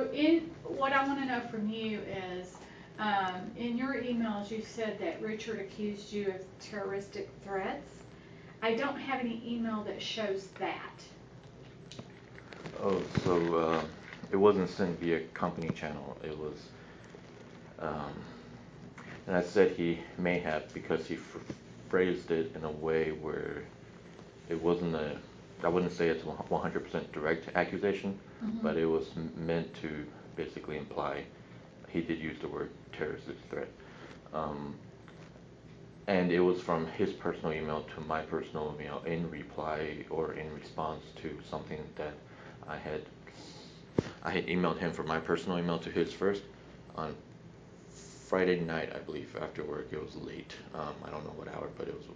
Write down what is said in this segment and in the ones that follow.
So in, what I wanna know from you is, um, in your emails, you said that Richard accused you of terroristic threats. I don't have any email that shows that. Oh, so, uh, it wasn't sent via company channel, it was, um, and I said he may have because he phrased it in a way where it wasn't a, I wouldn't say it's one hundred percent direct accusation, Mhm. but it was meant to basically imply, he did use the word terrorist threat. Um, and it was from his personal email to my personal email in reply or in response to something that I had, I had emailed him from my personal email to his first on Friday night, I believe, after work, it was late, um, I don't know what hour, but it was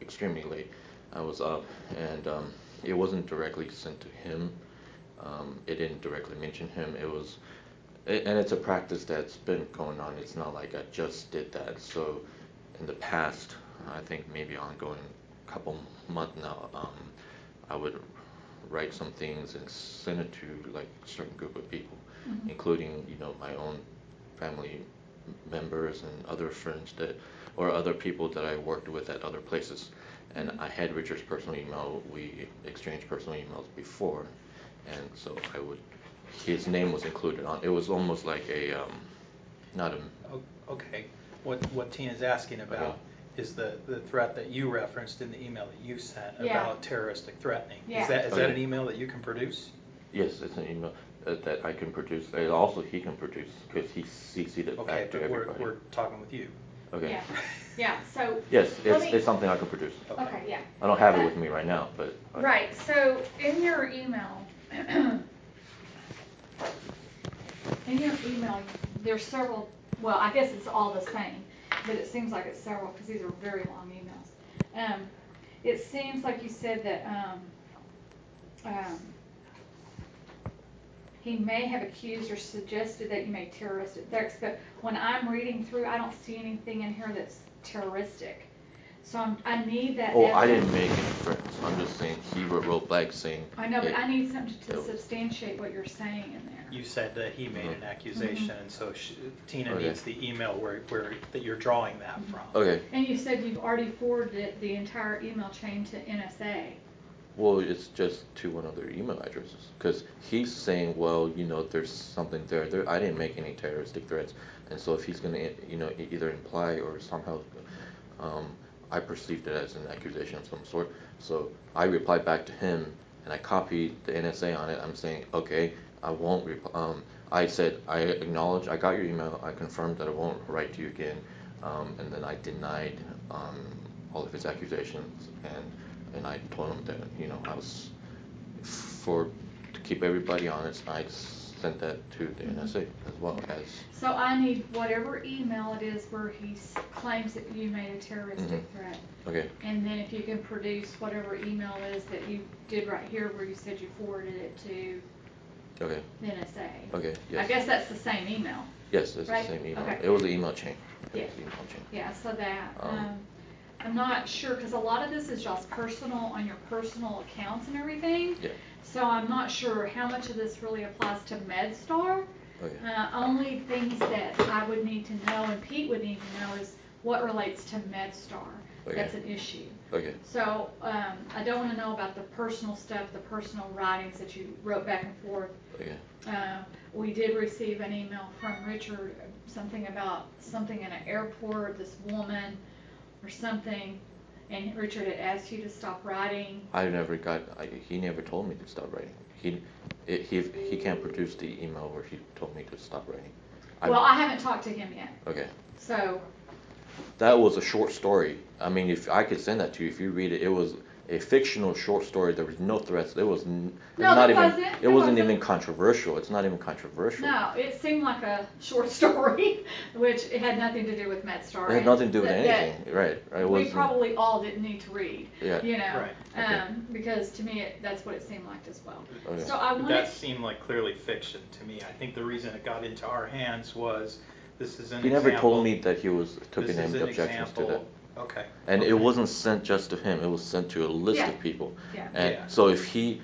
extremely late. I was up, and, um, it wasn't directly sent to him, um, it didn't directly mention him, it was, and it's a practice that's been going on, it's not like I just did that, so in the past, I think maybe ongoing couple month now, um, I would write some things and send it to like a certain group of people, Mhm. including, you know, my own family members and other friends that, or other people that I worked with at other places. And I had Richard's personal email, we exchanged personal emails before, and so I would, his name was included on, it was almost like a, um, not a, O- Okay, what, what Tina's asking about Okay. is the, the threat that you referenced in the email that you sent Yeah. about terroristic threatening. Yeah. Is that, is that an email that you can produce? yes, it's an email uh, that I can produce, and also he can produce, cause he CC'd it Okay, back to but we're, we're talking with you. Okay, Yeah, yeah, so. yes, it's, me- it's something I can produce. Okay, yeah. I don't have it with me right now, but. I- Right, so in your email, in your email, there's several, well, I guess it's all the same, but it seems like it's several, cause these are very long emails. Um, it seems like you said that, um, um, he may have accused or suggested that you made terrorist threats, but when I'm reading through, I don't see anything in here that's terroristic. So I'm, I need that Oh, I didn't make any threats, I'm just saying, he wrote, wrote back saying. I know, but it- I need something to it- substantiate what you're saying in there. You said that he made an Mhm. accusation, and so sh- Tina Okay. needs the email where, where, that you're drawing that from. Okay, And you said you've already forwarded the entire email chain to NSA. Well, it's just to one of their email addresses, cause he's saying, well, you know, there's something there, there, I didn't make any terroristic threats. And so if he's gonna, e- you know, either imply or somehow, um, I perceived it as an accusation of some sort. So I replied back to him and I copied the NSA on it, I'm saying, okay, I won't rep- um, I said, I acknowledge, I got your email, I confirmed that I won't write to you again. Um, and then I denied, um, all of his accusations and, and I told him that, you know, I was, for, to keep everybody honest, I sent that to the NSA as well as, So I need whatever email it is where he s- claims that you made a terroristic Mhm. threat. okay, And then if you can produce whatever email it is that you did right here where you said you forwarded it to okay, the NSA. okay, I yes. guess that's the same email. Yes, it's the same email, Okay. it was the email chain. It Yeah. email chain. Yeah, so that, Um, um, I'm not sure, cause a lot of this is just personal, on your personal accounts and everything. Yeah. So I'm not sure how much of this really applies to MedStar. Okay. Uh, only things that I would need to know and Pete would need to know is what relates to MedStar. Okay. That's an issue. Okay, So, um, I don't wanna know about the personal stuff, the personal writings that you wrote back and forth. okay, Uh, we did receive an email from Richard, something about something in an airport, this woman or something. And Richard had asked you to stop writing. I never got, I, he never told me to stop writing. He, it, he, he can't produce the email where he told me to stop writing. Well, I haven't talked to him yet, Okay, so, that was a short story, I mean, if, I could send that to you, if you read it, it was a fictional short story, there was no threats, there was n- No, not even, wasn't, it there wasn't wasn't. even controversial, it's not even controversial. no, it seemed like a short story, which it had nothing to do with MedStar. It had nothing to do with That- that anything, right, right, We probably all didn't need to read, Yeah. you know, Right. Okay. um, because to me, it, that's what it seemed like as well. Okay. So I wanted, that seemed like clearly fiction to me. I think the reason it got into our hands was, this is an He example. never told me that he was, took This any objections to that. Example- Okay. And it wasn't sent just to him, it was sent to a list Yeah. of people. Yeah. And Yeah. so if he,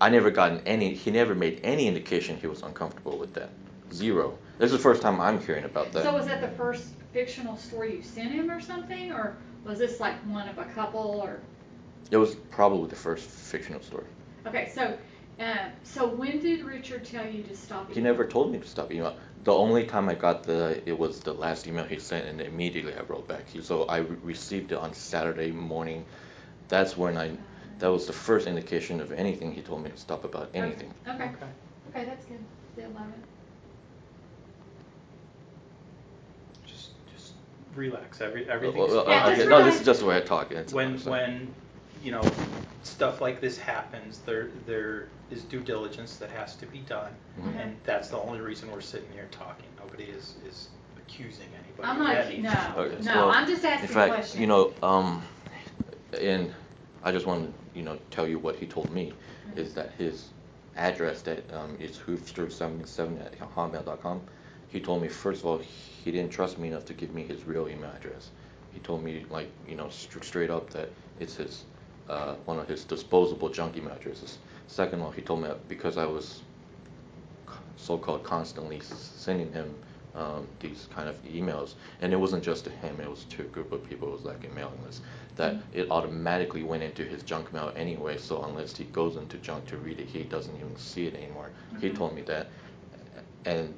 I never gotten any. He never made any indication he was uncomfortable with that. Zero. This is the first time I'm hearing about that. So was that the first fictional story you sent him or something, or was this like one of a couple, or? It was probably the first fictional story. Okay, so, uh, so when did Richard tell you to stop? He emailing? never told me to stop email. The only time I got the it was the last email he sent, and immediately I wrote back. He, so I re- received it on Saturday morning. That's when I. That was the first indication of anything he told me to stop about anything. Okay, Okay. okay, that's good, the eleventh. Just, just relax. Every, Well, everything's well, Yeah, uh, just okay, no, this relax. is just the way I talk. It's when so- when you know stuff like this happens, there there is due diligence that has to be done, Mhm. and that's the only reason we're sitting here talking. Nobody is is accusing anybody. I'm not, anything. no, Okay, no, well, I'm just asking In fact, questions. you know, um, and I just want to, you know, tell you what he told me is that his address that um, is hoofster77 at hotmail.com. He told me first of all he didn't trust me enough to give me his real email address. He told me like you know st- straight up that it's his uh, one of his disposable junk email addresses. Second of all, he told me that because I was so-called constantly sending him um, these kind of emails, and it wasn't just to him; it was to a group of people. It was like a mailing list that it automatically went into his junk mail anyway. So unless he goes into junk to read it, he doesn't even see it anymore. He told me that, and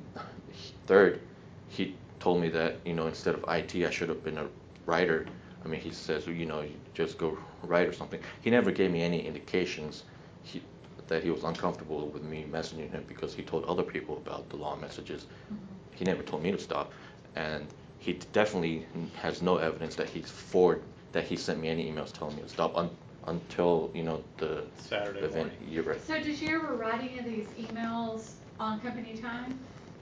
third, he told me that you know instead of IT, I should have been a writer. I mean, he says you know you just go right or something. He never gave me any indications. He, that he was uncomfortable with me messaging him because he told other people about the long messages. Mm-hmm. He never told me to stop, and he definitely has no evidence that he's forward that he sent me any emails telling me to stop un, until you know the Saturday event. morning. You're right. So did you ever write any of these emails on company time?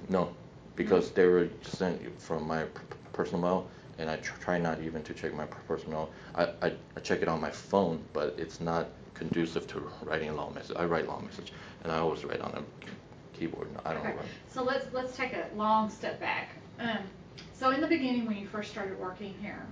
No, because they were sent from my p- p- personal mail, and I try not even to check my personal. I, I I check it on my phone, but it's not conducive to writing a long message. I write long message, and I always write on a keyboard. I don't Okay, write. so let's, let's take a long step back. Um, so in the beginning, when you first started working here,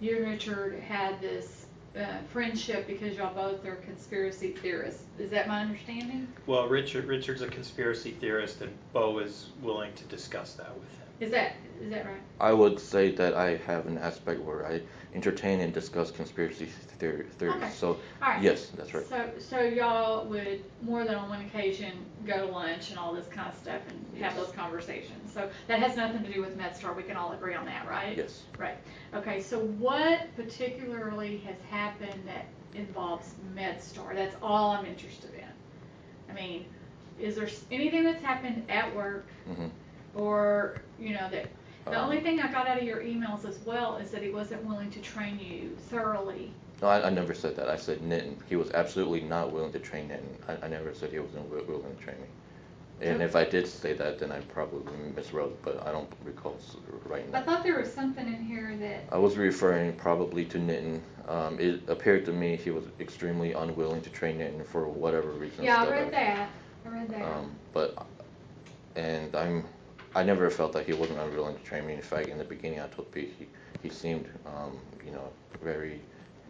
you and Richard had this, uh, friendship because y'all both are conspiracy theorists. Is that my understanding? Well, Richard Richard's a conspiracy theorist, and Bo is willing to discuss that with him. Is that, is that right? I would say that I have an aspect where I entertain and discuss conspiracy theory, theories. Okay. So, right. yes, that's right. So, so y'all would more than on one occasion go to lunch and all this kind of stuff and have those conversations. So that has nothing to do with MedStar. We can all agree on that, right? Yes. Right. Okay. So what particularly has happened that involves MedStar? That's all I'm interested in. I mean, is there anything that's happened at work hmm or you know that? The Um, only thing I got out of your emails as well is that he wasn't willing to train you thoroughly No, I, I never said that. I said Nitin. He was absolutely not willing to train Nitin. I, I never said he wasn't wi- willing to train me. And if I did say that, then I probably miswrote, but I don't recall s- writing I thought there was something in here that, I was referring probably to Nitin. Um, it appeared to me he was extremely unwilling to train Nitin for whatever reason. yeah, I read that, I read that. Um, but, and I'm, I never felt that he wasn't unwilling to train me. In fact, in the beginning, I told Pete he, he seemed, um, you know, very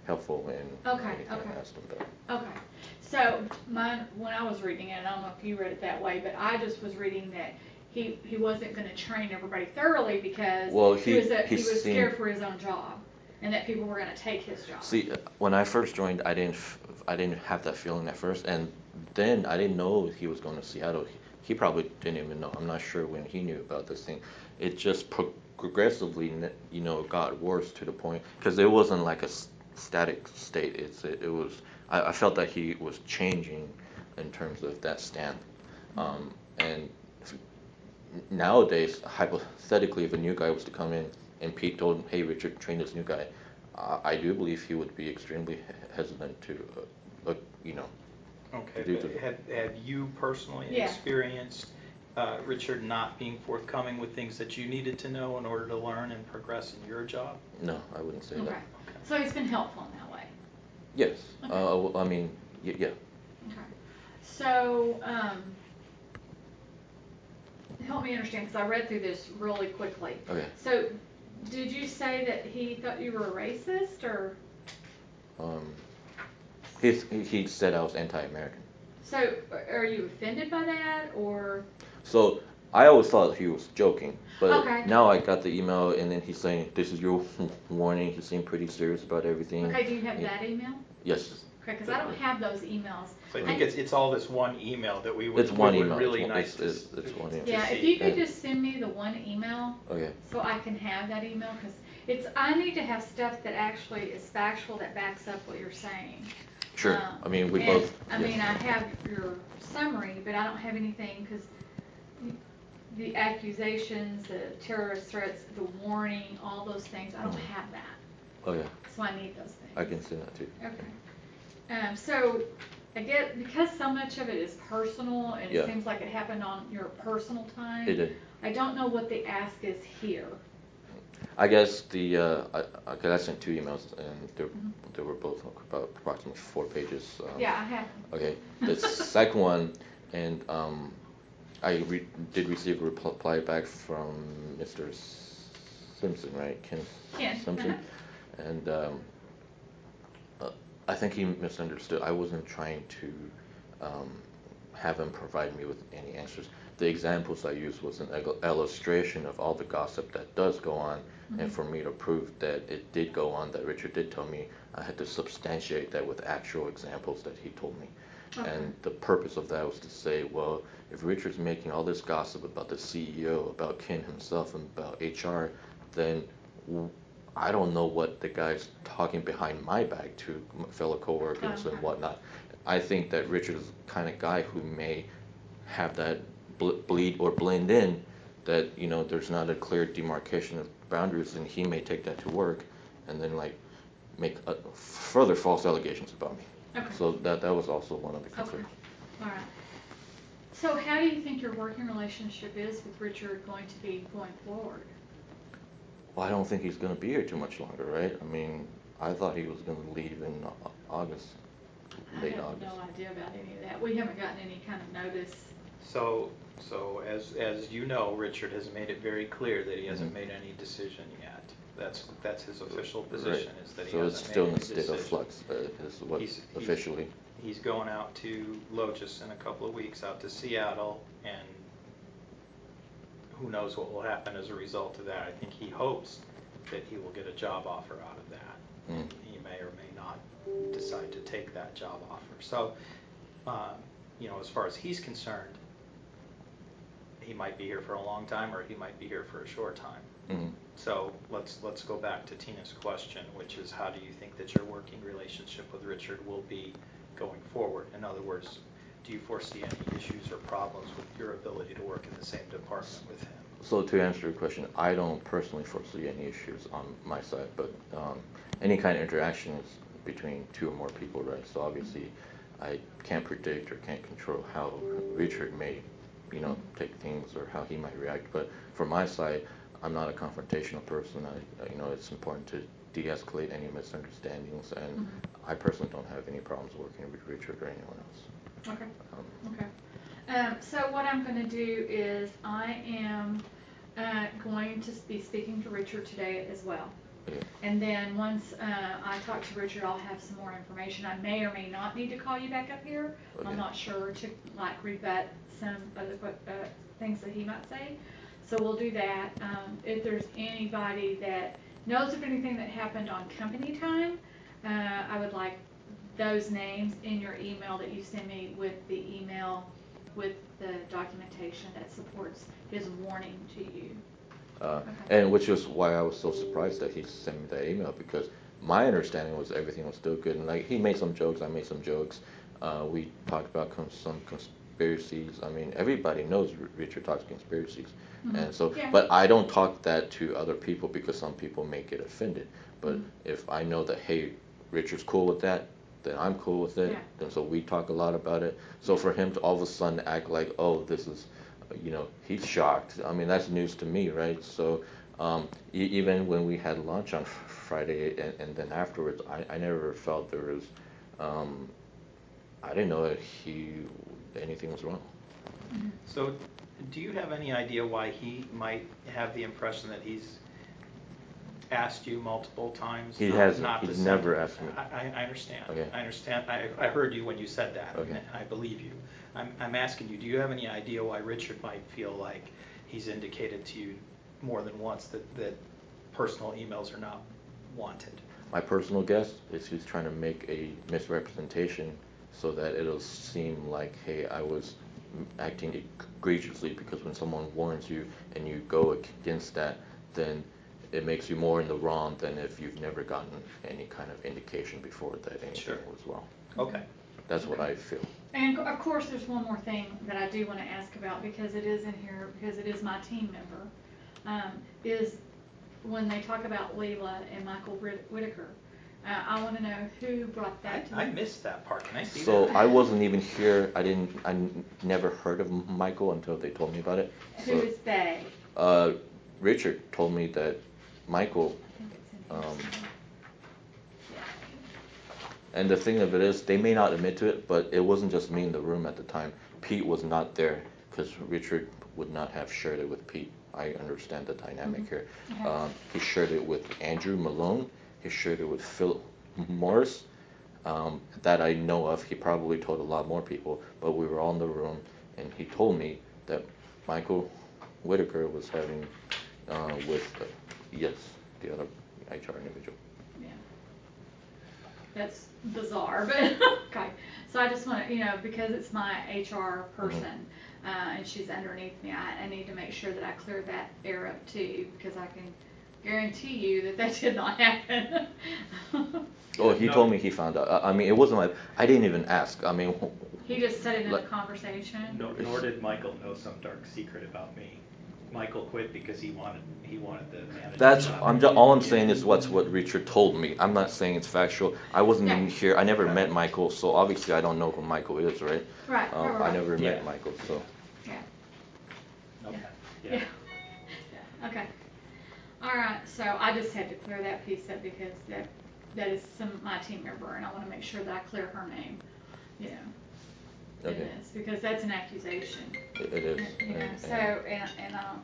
helpful in Okay, anything okay. I asked him about. Okay, so mine, when I was reading it, I don't know if you read it that way, but I just was reading that he, he wasn't gonna train everybody thoroughly because Well, he he- was, a- he he was seemed- scared for his own job, and that people were gonna take his job. See, when I first joined, I didn't, f- I didn't have that feeling at first, and then I didn't know he was going to Seattle. He, he probably didn't even know. I'm not sure when he knew about this thing. It just progressively, you know, got worse to the point because it wasn't like a static state. It's it, it was. I, I felt that he was changing in terms of that stand, um, and nowadays, hypothetically, if a new guy was to come in and Pete told him, "Hey, Richard, train this new guy," I, I do believe he would be extremely hesitant to, uh, you know. Okay, Due but to- have, have you personally Yeah. experienced uh, Richard not being forthcoming with things that you needed to know in order to learn and progress in your job? No, I wouldn't say Okay, that. so he's been helpful in that way. Yes, Okay. uh, I mean, y- yeah. Okay, so, um, help me understand, because I read through this really quickly. Okay. So, did you say that he thought you were a racist, or, Um, he he said I was anti-American. So, are you offended by that, or? So I always thought he was joking, but Okay. now I got the email and then he's saying, "This is your warning." He seemed pretty serious about everything. Okay, do you have Yeah. that email? Yes. Okay, because I don't have those emails. So I think it's, it's all this one email that we would, It's we one would email. really It's one- nice to. it's- it's- it's one email. Yeah, if you could Yeah. just send me the one email, Okay. so I can have that email, because it's, I need to have stuff that actually is factual, that backs up what you're saying. Sure. Um, I mean, we and, both. I mean, I have your summary, but I don't have anything, because the accusations, the terrorist threats, the warning, all those things, I don't Mhm. have that, Oh yeah. so I need those things. I can send that too. Okay. Um, so, I get, because so much of it is personal, and Yeah. it seems like it happened on your personal time. It did. I don't know what the ask is here. I guess the uh, I, 'cause I sent two emails and they Mhm. they were both about approximately four pages. Um, Yeah, I have. Okay. The second one, and um, I re- did receive a reply back from Mr. Simpson, right? Ken, Ken, Simpson. uh-huh. And um, uh, I think he misunderstood. I wasn't trying to um, have him provide me with any answers. The examples I used was an illustration of all the gossip that does go on, and Mhm. for me to prove that it did go on, that Richard did tell me, I had to substantiate that with actual examples that he told me. Okay. And the purpose of that was to say, well, if Richard's making all this gossip about the CEO, about Ken himself, and about HR, then I don't know what the guy's talking behind my back to fellow coworkers Okay. and whatnot. I think that Richard is the kind of guy who may have that ble- bleed or blend in that you know there's not a clear demarcation of boundaries, and he may take that to work, and then like make uh, further false allegations about me. Okay. So that that was also one of the concerns Okay, all right. So how do you think your working relationship is with Richard going to be going forward? Well, I don't think he's going to be here too much longer, right? I mean, I thought he was going to leave in Au- August, I late have August. no idea about any of that. We haven't gotten any kind of notice. So, so as, as you know, Richard has made it very clear that he hasn't Mhm. made any decision yet. That's, that's his official position, is that he So it's hasn't still made in a state of flux, uh, is what He's- he's- officially. He's going out to Lotus in a couple of weeks, out to Seattle, and who knows what will happen as a result of that. I think he hopes that he will get a job offer out of that. Mm. He may or may not decide to take that job offer. So, um, you know, as far as he's concerned, he might be here for a long time, or he might be here for a short time. Mhm. So let's, let's go back to Tina's question, which is how do you think that your working relationship with Richard will be going forward? In other words, do you foresee any issues or problems with your ability to work in the same department with him? So to answer your question, I don't personally foresee any issues on my side, but um, any kind of interaction is between two or more people, right? So obviously, I can't predict or can't control how Richard may, you know, take things or how he might react. But from my side, I'm not a confrontational person. I, you know, it's important to de-escalate any misunderstandings, and Mhm. I personally don't have any problems working with Richard or anyone else. Okay. Um, Okay. Um, so what I'm gonna do is I am, uh, going to be speaking to Richard today as well. And then once, uh, I talk to Richard, I'll have some more information. I may or may not need to call you back up here. Okay. I'm not sure to like rebut some of the, uh, things that he might say. So we'll do that. Um, if there's anybody that knows of anything that happened on company time, uh, I would like those names in your email that you send me with the email with the documentation that supports his warning to you. Uh, Okay. And which is why I was so surprised that he sent me that email because my understanding was everything was still good. And like he made some jokes, I made some jokes. Uh, we talked about cons- some conspiracies. I mean, everybody knows R- Richard talks conspiracies, Mhm. and so. Yeah. But I don't talk that to other people because some people may get offended. But Mhm. if I know that hey, Richard's cool with that, then I'm cool with it. Yeah. And so we talk a lot about it. So for him to all of a sudden act like, oh, this is, uh, you know, he's shocked. I mean, that's news to me, right? So um, e- even when we had lunch on Friday and, and then afterwards, I, I never felt there was, um, I didn't know that he, anything was wrong. So do you have any idea why he might have the impression that he's asked you multiple times? He not- hasn't. He's never it? asked me. I, I- I understand. Okay. I understand. I, I heard you when you said that. Okay. and I believe you. I'm, I'm asking you, do you have any idea why Richard might feel like he's indicated to you more than once that, that personal emails are not wanted? My personal guess is he's trying to make a misrepresentation so that it'll seem like, hey, I was acting egregiously because when someone warns you and you go against that, then it makes you more in the wrong than if you've never gotten any kind of indication before that anything Sure. was wrong. Okay. That's what I feel. And of course, there's one more thing that I do want to ask about because it is in here, because it is my team member, um, is when they talk about Leila and Michael Whit- Whitaker, uh, I want to know who brought I, that to. I missed that part. Can I see that? So I wasn't even here. I didn't. I n- never heard of Michael until they told me about it. Who So, is they? uh, Richard told me that Michael I think it's in here Um, And the thing of it is, they may not admit to it, but it wasn't just me in the room at the time. Pete was not there because Richard would not have shared it with Pete. I understand the dynamic Mhm. here. Okay. Um, he shared it with Andrew Malone. He shared it with Phil Morris. Um, that I know of. He probably told a lot more people, but we were all in the room, and he told me that Michael Whitaker was having uh, with uh, yes, the other HR individual. Yeah. That's bizarre, but, okay. So I just want to, you know, because it's my HR person, uh, and she's underneath me, I, I need to make sure that I clear that air up too, because I can guarantee you that that did not happen. Oh, he No. told me he found out. I I mean, it wasn't like I didn't even ask. I mean, He just said it in a conversation. Nor, nor did Michael know some dark secret about me. Michael quit because he wanted, he wanted the manager. that's job. I'm just, all I'm saying is what's what Richard told me. I'm not saying it's factual. I wasn't Yeah. even here. I never met Michael, so obviously I don't know who Michael is, right? Right, Um, right, I never Yeah. met Michael, so Yeah. Okay, Yeah. yeah. Yeah, okay. All right, so I just had to clear that piece up because that, that is some, my team member, and I wanna make sure that I clear her name, you know. Okay. Because that's an accusation. It, it is. You know, and- so, and- and, and, um.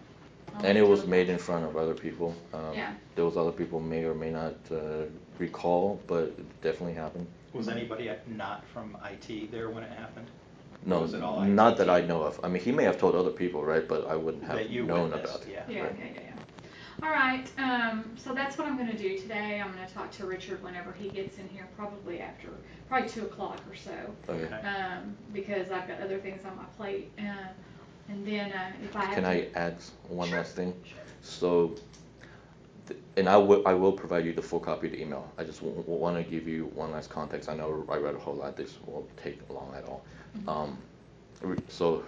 I'll And it was made in front of other people. Um, Yeah. Those other people may or may not uh, recall, but it definitely happened. Was anybody not from IT there when it happened? No, was it all not IT that I know of. I mean, he may have told other people, right? But I wouldn't have known witnessed, about it. yeah. Yeah, right. yeah, yeah, yeah. All right, um, so that's what I'm gonna do today. I'm gonna talk to Richard whenever he gets in here, probably after, probably two o'clock or so. Okay. Okay. Um, because I've got other things on my plate, uh, and then, uh, if I have Can to. I add one Sure, last thing? sure. So, th- and I will, I will provide you the full copy of the email. I just want to give you one last context. I know I read a whole lot. This won't take long at all. Mhm. Um, re- so,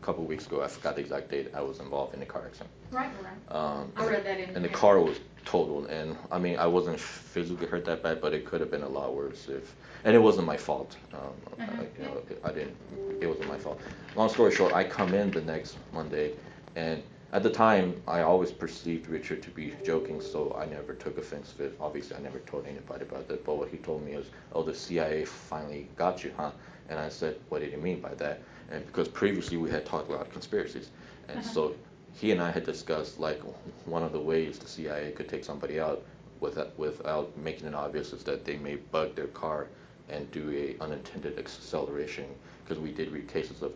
a couple weeks ago, I forgot the exact date. I was involved in a car accident. Right, right. Um, I and read the- that in And the car was totaled, and I mean, I wasn't physically hurt that bad, but it could have been a lot worse if, and it wasn't my fault. Um, Uh-huh, I, you know. I didn't, it wasn't my fault. Long story short, I come in the next Monday, and at the time, I always perceived Richard to be joking, so I never took offense to it. Obviously, I never told anybody about it, but what he told me was, oh, the CIA finally got you, huh? And I said, what did he mean by that? And because previously we had talked about conspiracies, and Uh-huh. so he and I had discussed like one of the ways the CIA could take somebody out without, without making it obvious is that they may bug their car and do a unintended acceleration because we did read cases of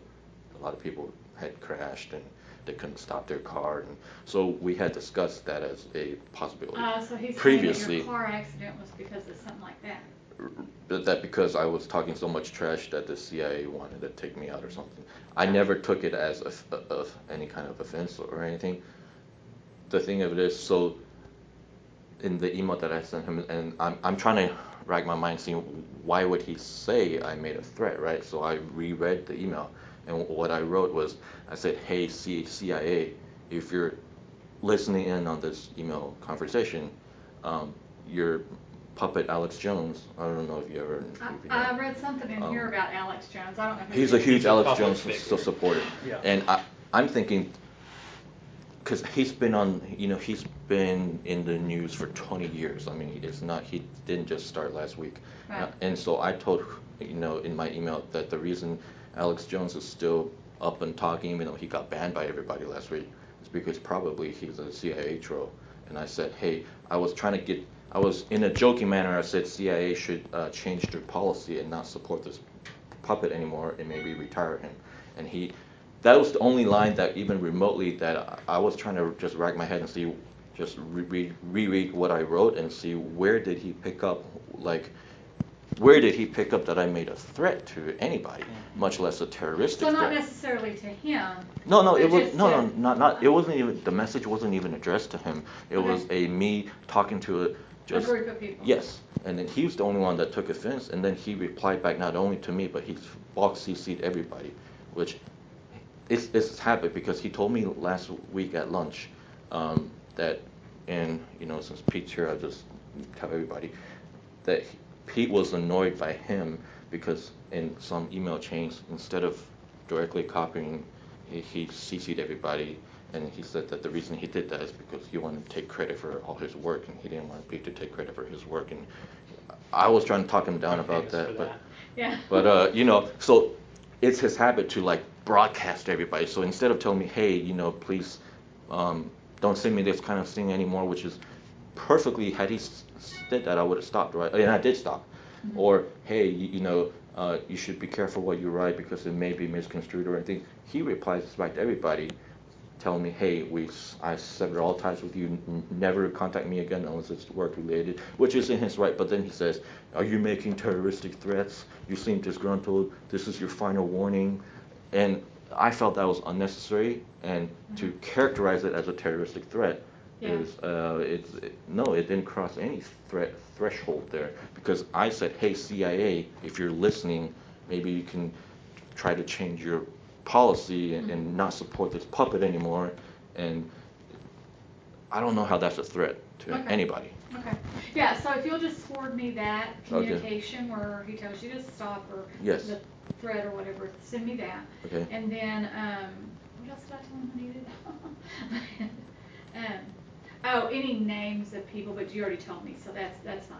a lot of people had crashed and they couldn't stop their car and so we had discussed that as a possibility. Uh, so he's saying that Previously, your car accident was because of something like that. That because I was talking so much trash that the CIA wanted to take me out or something. I never took it as a, a, a- any kind of offense or anything. The thing of it is, so in the email that I sent him, and I'm I'm trying to rack my mind seeing why would he say I made a threat, right? So I reread the email, and what I wrote was I said, "Hey, C- CIA, if you're listening in on this email conversation, um, your puppet Alex Jones. I don't know if you ever. if you know. I, I read something in here Um, about Alex Jones. I don't know who. He's he a huge He's Alex public Jones figure. so supporter, Yeah. and I, I'm thinking, because he's been on, you know, he's been in the news for 20 years. I mean, it's not he didn't just start last week, Right. and so I told, you know, in my email that the reason Alex Jones is still up and talking, even though he got banned by everybody last week, is because probably he's a CIA troll, and I said, hey, I was trying to get, I was in a joking manner. I said CIA should uh, change their policy and not support this puppet anymore and maybe retire him. And he, that was the only line that even remotely that I was trying to just rack my head and see, just reread, reread what I wrote and see where did he pick up, like, where did he pick up that I made a threat to anybody, much less a terroristic So not threat? necessarily to him. No, no, it was just no, to- no, not not. It wasn't even the message wasn't even addressed to him. It Okay. was a me talking to a A group of people. yes, and then he was the only one that took offense, and then he replied back not only to me but he box CC'd everybody, which it's it's his habit because he told me last week at lunch um, that, and you know since Pete's here, I'll just tell everybody that he- Pete was annoyed by him because in some email chains, instead of directly copying, he, he CC'd everybody, and he said that the reason he did that is because he wanted to take credit for all his work, and he didn't want Pete to take credit for his work. And I was trying to talk him down about famous that, but. Yeah. but uh, you know, so it's his habit to like broadcast to everybody. So instead of telling me, hey, you know, please um, don't send me this kind of thing anymore, which is perfectly had he said that I would have stopped, right? And I did stop. Or hey, you, you know, uh, you should be careful what you write because it may be misconstrued or anything. He replies back to everybody, telling me, hey, we I severed all ties with you. Never contact me again unless it's work related, which is in his right. But then he says, are you making terroristic threats? You seem disgruntled. This is your final warning. And I felt that was unnecessary, and to characterize it as a terroristic threat Yeah. is uh, it's it, no, it didn't cross any threat threshold there because I said, hey CIA, if you're listening, maybe you can try to change your policy and, and not support this puppet anymore. And I don't know how that's a threat to Okay. anybody. Okay, yeah, so if you'll just forward me that Okay. communication where he tells you to stop or Yes. the threat or whatever, send me that. Okay. And then, um, what else did I tell him I needed? Um, oh, any names of people, but you already told me, so that's, that's fine.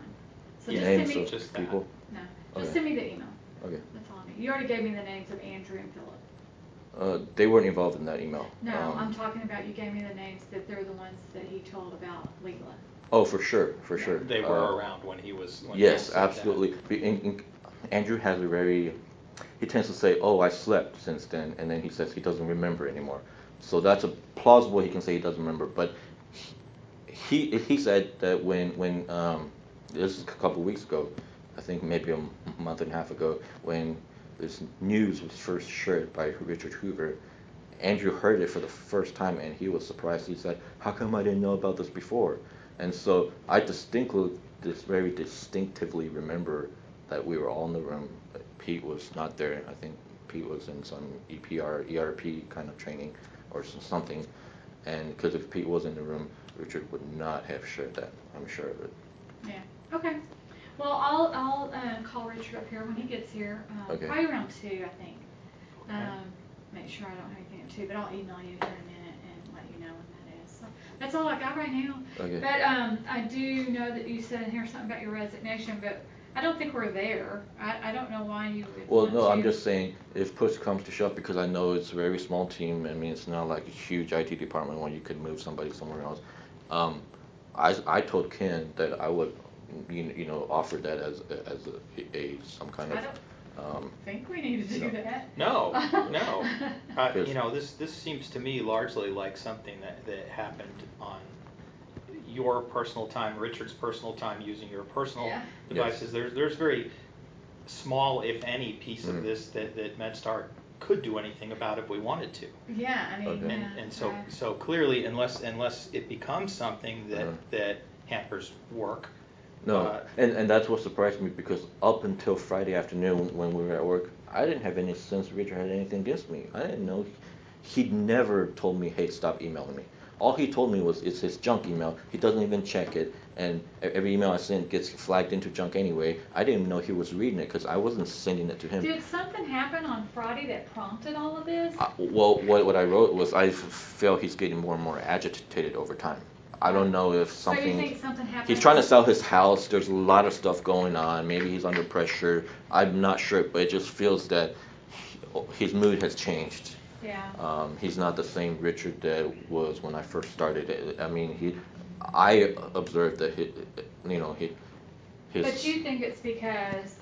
So Yeah. just send Names me, of Just people. no, Okay. just send me the email, Okay. that's all I need. You already gave me the names of Andrew and Philip. Uh, they weren't involved in that email. No, Um, I'm talking about, you gave me the names that they're the ones that he told about Leland. Oh, for sure, for sure. They were Uh, around when he was. when Yes, said that. absolutely. Be- in- in- Andrew has a very, he tends to say, "Oh, I slept since then," and then he says he doesn't remember anymore. So that's a plausible. He can say he doesn't remember, but he he said that when when um, this is a couple of weeks ago, I think maybe a month and a half ago, when this news was first shared by Richard Hoover, Andrew heard it for the first time and he was surprised. He said, "How come I didn't know about this before?" And so I distinctly, this very distinctively remember that we were all in the room. Pete was not there. I think Pete was in some EPR, ERP kind of training or something. And because if Pete was in the room, Richard would not have shared that. I'm sure of it. Yeah, okay. Well, I'll, I'll, uh, call Richard up here when he gets here, um, Okay. probably around two, I think. Okay. Um, make sure I don't have anything at two, but I'll email you here in a minute and let you know when that is. So, that's all I got right now. Okay. But, um, I do know that you said in here something about your resignation, but I don't think we're there. I, I don't know why you would Well, no, I'm just saying, if push comes to shove, because I know it's a very small team, I mean, it's not like a huge IT department where you could move somebody somewhere else. Um, I, I told Ken that I would, you, you know, offered that as, as a, a, some kind I of, don't um, think we need to do No. that. No, no. Uh, you know, this, this seems to me largely like something that, that happened on your personal time, Richard's personal time, using your personal Yeah. devices. There's, there's very small, if any, piece of Mm. this that, that MedStar could do anything about if we wanted to. Yeah, I mean, Okay. And, and so, uh, so clearly, unless, unless it becomes something that, Uh-huh. that hampers work. No, uh, and, and that's what surprised me, because up until Friday afternoon, when we were at work, I didn't have any sense Richard had anything against me. I didn't know, he'd never told me, hey, stop emailing me. All he told me was it's his junk email. He doesn't even check it, and every email I send gets flagged into junk anyway. I didn't even know he was reading it because I wasn't sending it to him. Did something happen on Friday that prompted all of this? Uh, well, what, what I wrote was I feel he's getting more and more agitated over time. I don't know if something. think something happened? He's trying to sell his house. There's a lot of stuff going on. Maybe he's under pressure. I'm not sure, but it just feels that his mood has changed. Yeah. Um, he's not the same Richard that was when I first started. I- I mean, he I observed that he, you know, he, his. But you think it's because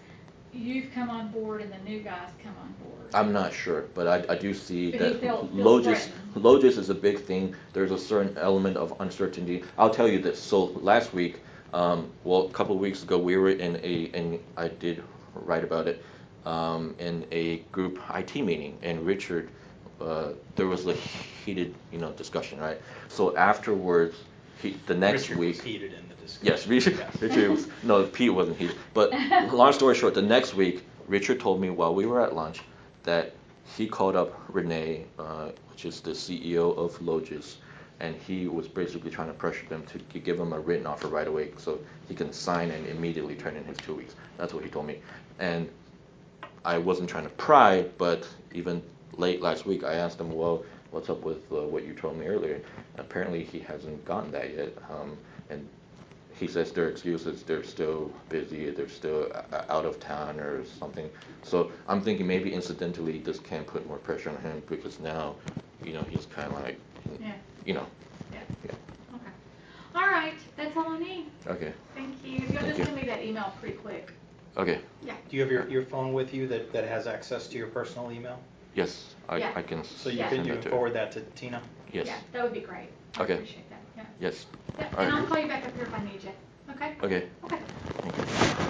you've come on board and the new guys come on board? I'm not sure, but I, I do see But that felt- Logis. Logis is a big thing. There's a certain element of uncertainty. I'll tell you this. So last week, um, well, a couple of weeks ago, we were in a, and I did write about it, um, in a group IT meeting, and Richard, uh, there was a heated, you know, discussion, right? So afterwards, he, the next Richard week. Was heated in the discussion. Yes, Richard, Yes. Richard was, no, Pete wasn't he. But long story short, the next week, Richard told me while we were at lunch that he called up Renee, uh, which is the CEO of Logis, and he was basically trying to pressure them to give him a written offer right away so he can sign and immediately turn in his two weeks. That's what he told me. And I wasn't trying to pry, but even late last week, I asked him, well, what's up with uh, what you told me earlier? Apparently, he hasn't gotten that yet. Um, and he says their excuse is they're still busy, they're still uh, out of town or something. So I'm thinking maybe incidentally this can put more pressure on him because now, you know, he's kind of like, Yeah, you know, yeah, yeah. okay. All right, that's all I need. Okay, Thank you. If you'll Thank just you. send me that email pretty quick. okay, Yeah. Do you have your, your phone with you that, that has access to your personal email? yes, I, Yeah. I can So you Yeah. can, send you that can to forward that to Tina? Yes, Yeah, that would be great. I Okay. Appreciate that, yeah. yes, Yeah, And right. I'll call you back up here if I need you, okay? okay, Okay. thank you.